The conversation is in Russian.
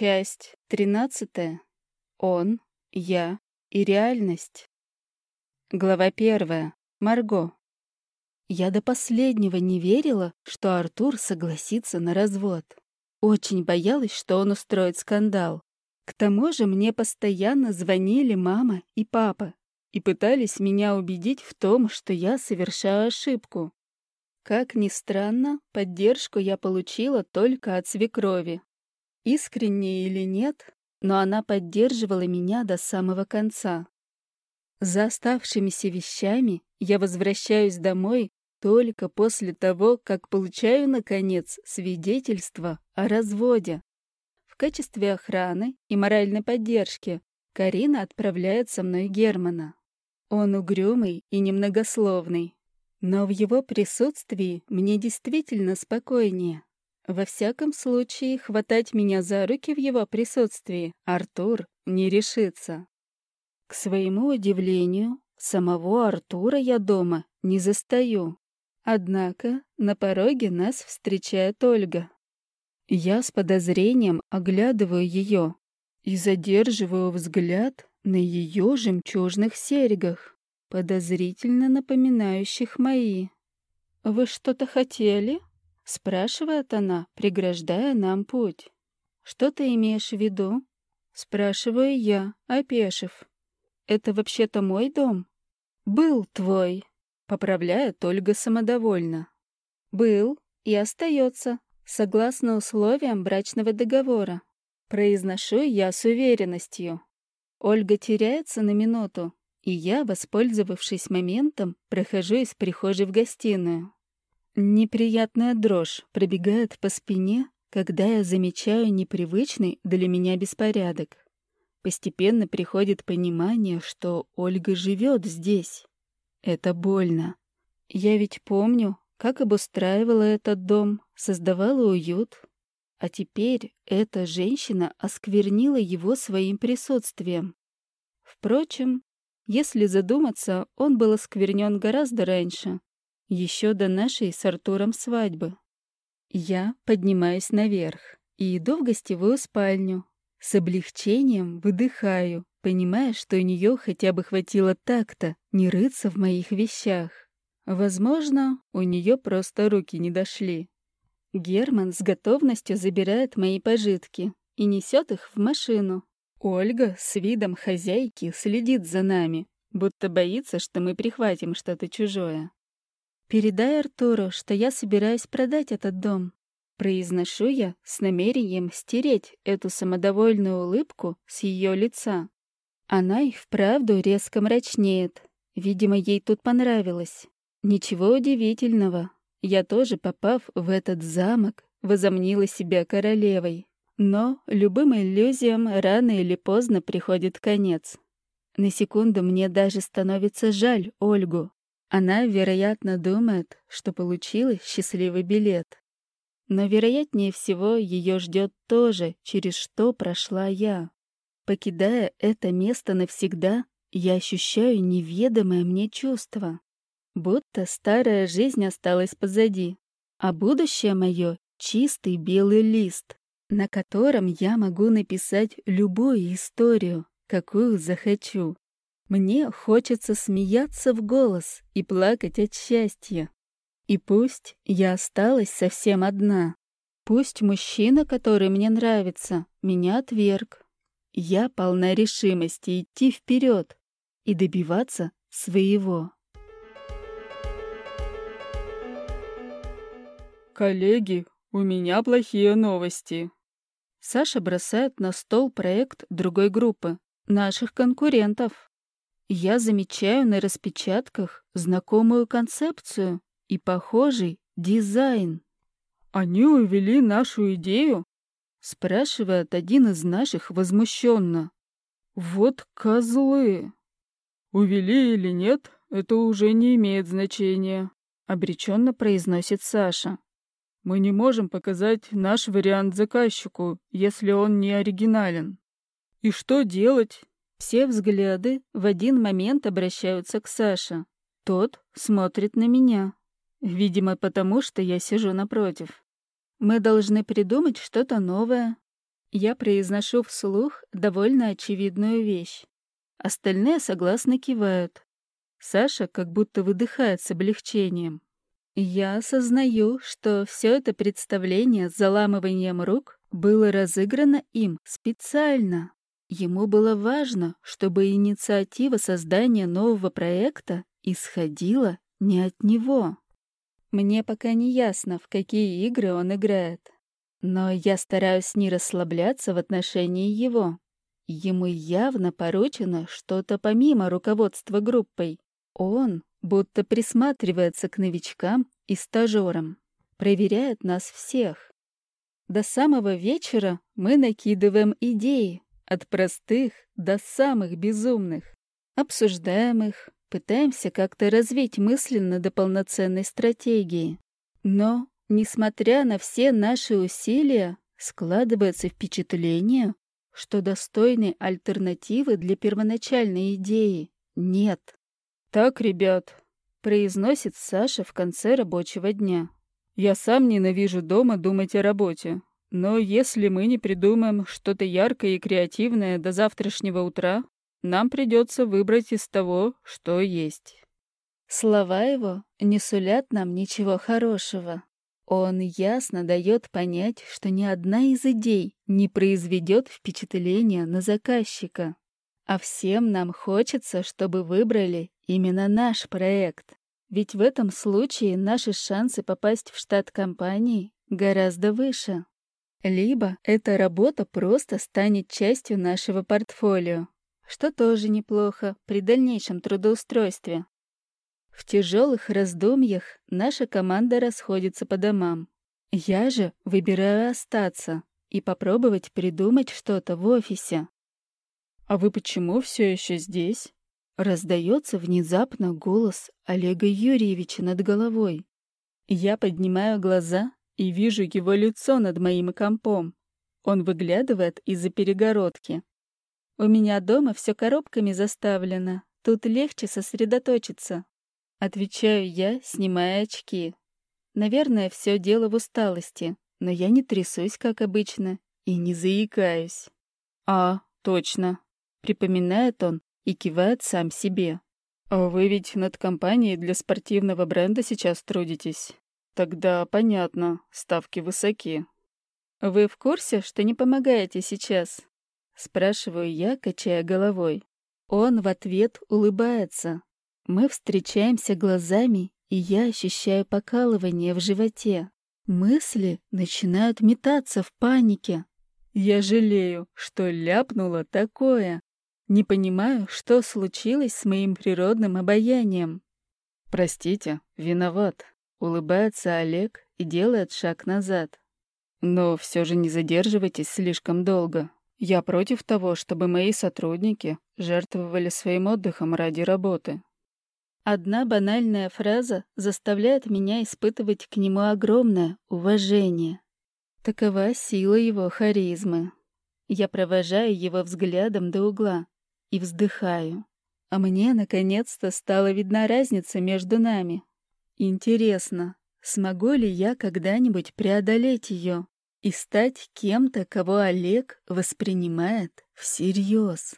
Часть тринадцатая. Он, я и реальность. Глава первая. Марго. Я до последнего не верила, что Артур согласится на развод. Очень боялась, что он устроит скандал. К тому же мне постоянно звонили мама и папа и пытались меня убедить в том, что я совершаю ошибку. Как ни странно, поддержку я получила только от свекрови. Искренне или нет, но она поддерживала меня до самого конца. За оставшимися вещами я возвращаюсь домой только после того, как получаю, наконец, свидетельство о разводе. В качестве охраны и моральной поддержки Карина отправляет со мной Германа. Он угрюмый и немногословный, но в его присутствии мне действительно спокойнее. Во всяком случае, хватать меня за руки в его присутствии Артур не решится. К своему удивлению, самого Артура я дома не застаю. Однако на пороге нас встречает Ольга. Я с подозрением оглядываю ее и задерживаю взгляд на ее жемчужных серьгах, подозрительно напоминающих мои. «Вы что-то хотели?» — спрашивает она, преграждая нам путь. «Что ты имеешь в виду?» — спрашиваю я, опешив. «Это вообще-то мой дом?» «Был твой», — поправляет Ольга самодовольно. «Был и остается, согласно условиям брачного договора. Произношу я с уверенностью. Ольга теряется на минуту, и я, воспользовавшись моментом, прохожу из прихожей в гостиную. Неприятная дрожь пробегает по спине, когда я замечаю непривычный для меня беспорядок. Постепенно приходит понимание, что Ольга живет здесь. Это больно. Я ведь помню, как обустраивала этот дом, создавала уют. А теперь эта женщина осквернила его своим присутствием. Впрочем, если задуматься, он был осквернен гораздо раньше, еще до нашей с Артуром свадьбы. Я поднимаюсь наверх и иду в гостевую спальню. С облегчением выдыхаю, понимая, что у нее хотя бы хватило так-то не рыться в моих вещах. Возможно, у нее просто руки не дошли. Герман с готовностью забирает мои пожитки и несет их в машину. Ольга с видом хозяйки следит за нами, будто боится, что мы прихватим что-то чужое. «Передай Артуру, что я собираюсь продать этот дом». Произношу я с намерением стереть эту самодовольную улыбку с ее лица. Она и вправду резко мрачнеет. Видимо, ей тут понравилось. Ничего удивительного. Я тоже, попав в этот замок, возомнила себя королевой. Но любым иллюзиям рано или поздно приходит конец. На секунду мне даже становится жаль Ольгу. Она, вероятно, думает, что получила счастливый билет. Но, вероятнее всего, ее ждет тоже, через что прошла я. Покидая это место навсегда, я ощущаю неведомое мне чувство. Будто старая жизнь осталась позади, а будущее мое — чистый белый лист, на котором я могу написать любую историю, какую захочу. Мне хочется смеяться в голос и плакать от счастья. И пусть я осталась совсем одна. Пусть мужчина, который мне нравится, меня отверг. Я полна решимости идти вперед и добиваться своего. «Коллеги, у меня плохие новости». Саша бросает на стол проект другой группы, наших конкурентов. Я замечаю на распечатках знакомую концепцию и похожий дизайн. «Они увели нашу идею?» — спрашивает один из наших возмущенно. «Вот козлы!» «Увели или нет, это уже не имеет значения», — обреченно произносит Саша. «Мы не можем показать наш вариант заказчику, если он не оригинален. И что делать, все взгляды в один момент обращаются к Саше. Тот смотрит на меня. Видимо, потому что я сижу напротив. Мы должны придумать что-то новое. Я произношу вслух довольно очевидную вещь. Остальные согласно кивают. Саша как будто выдыхает с облегчением. Я осознаю, что все это представление с заламыванием рук было разыграно им специально. Ему было важно, чтобы инициатива создания нового проекта исходила не от него. Мне пока не ясно, в какие игры он играет. Но я стараюсь не расслабляться в отношении его. Ему явно поручено что-то помимо руководства группой. Он будто присматривается к новичкам и стажерам, проверяет нас всех. До самого вечера мы накидываем идеи, от простых до самых безумных, обсуждаем их, пытаемся как-то развить мысленно до полноценной стратегии. Но Несмотря на все наши усилия, складывается впечатление, что достойной альтернативы для первоначальной идеи нет. «Так, ребят», — произносит Саша в конце рабочего дня. «Я сам ненавижу дома думать о работе. Но если мы не придумаем что-то яркое и креативное до завтрашнего утра, нам придется выбрать из того, что есть». Слова его не сулят нам ничего хорошего. Он ясно дает понять, что ни одна из идей не произведет впечатления на заказчика. А всем нам хочется, чтобы выбрали именно наш проект. Ведь в этом случае наши шансы попасть в штат компании гораздо выше. Либо эта работа просто станет частью нашего портфолио, что тоже неплохо при дальнейшем трудоустройстве. В тяжелых раздумьях наша команда расходится по домам. Я же выбираю остаться и попробовать придумать что-то в офисе. «А вы почему все еще здесь?» Раздается внезапно голос Олега Юрьевича над головой. Я поднимаю глаза и вижу его лицо над моим компом. Он выглядывает из-за перегородки. У меня дома все коробками заставлено, тут легче сосредоточиться. Отвечаю я, снимая очки. Наверное, все дело в усталости, но я не трясусь, как обычно, и не заикаюсь. «А, точно», — припоминает он и кивает сам себе. «А вы ведь над компанией для спортивного бренда сейчас трудитесь. Тогда понятно, ставки высоки». «Вы в курсе, что не помогаете сейчас?» Спрашиваю я, качая головой. Он в ответ улыбается, мы встречаемся глазами, и я ощущаю покалывание в животе. Мысли начинают метаться в панике. Я жалею, что ляпнула такое. Не понимаю, что случилось с моим природным обаянием. «Простите, виноват», — улыбается Олег и делает шаг назад. «Но все же не задерживайтесь слишком долго. Я против того, чтобы мои сотрудники жертвовали своим отдыхом ради работы. Одна банальная фраза заставляет меня испытывать к нему огромное уважение. Такова сила его харизмы. Я провожаю его взглядом до угла и вздыхаю. А мне, наконец-то, стала видна разница между нами. Интересно, смогу ли я когда-нибудь преодолеть ее и стать кем-то, кого Олег воспринимает всерьез?